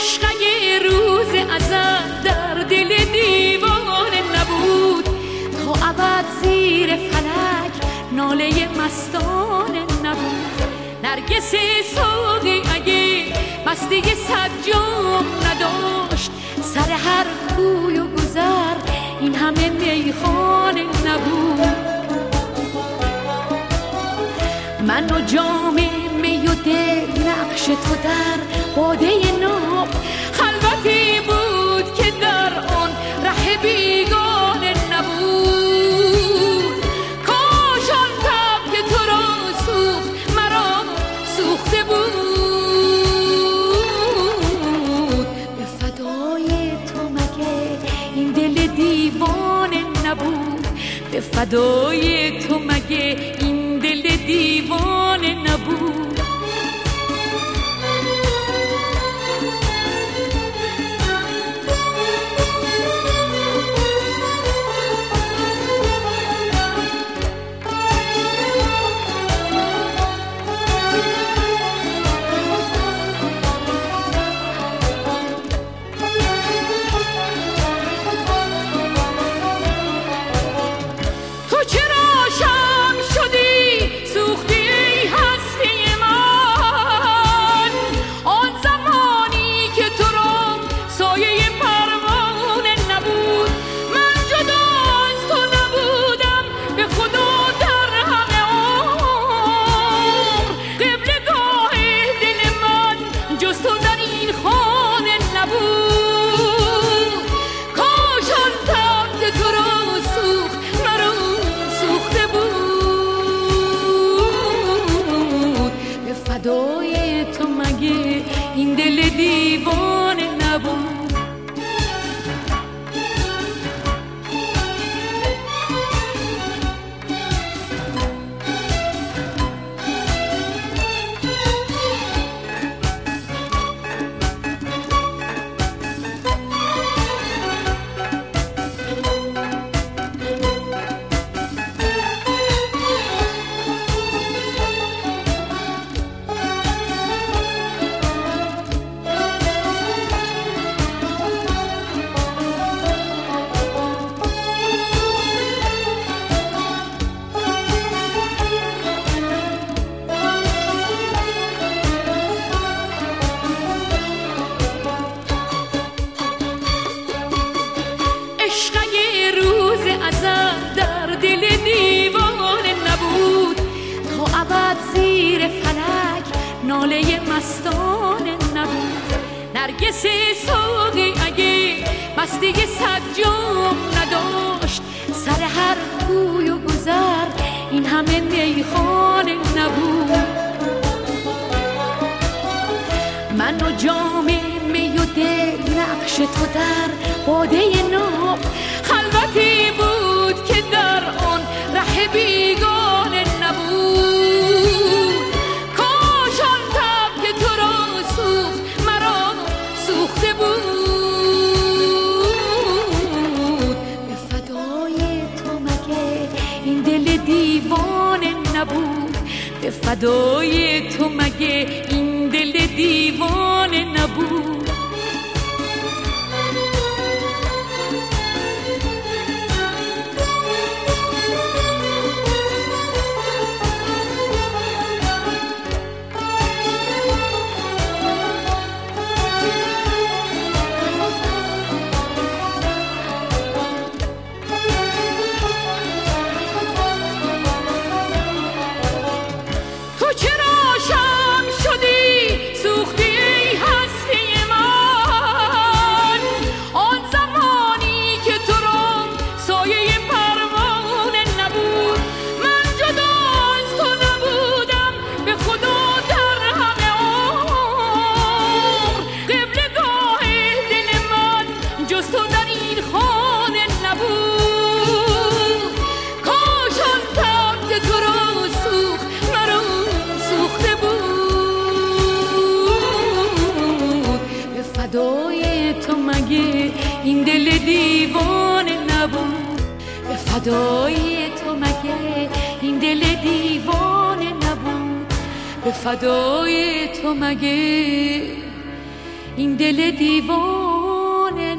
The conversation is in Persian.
عشق اگه روز ازد در دل دیوان نبود. تا ابد زیر فلک ناله مستان نبود. نرگس ساقی اگه مستی سجام نداشت. سر هر کوی و گذر این همه میخانه نبود. من و جام می و دل نقش تو در باده خلوتی بود که در آن ره بیگانه نبود. کاش آن که تو را سوخت مرا سوخته بود. به فدای تو مگه این دل دیوانه نبود؟ به فدای تو مگه نرگس ساقی اگه مستی سجام نداشت سر هر کوی و گذر این همه میخانه نبود. من و جام می و دل نقش تو در باده فدای تو مگه این دل دیوانه دیوانه نبود به فدای تو مگه این دل دیوانه نبود به فدای تو مگه این دل دیوار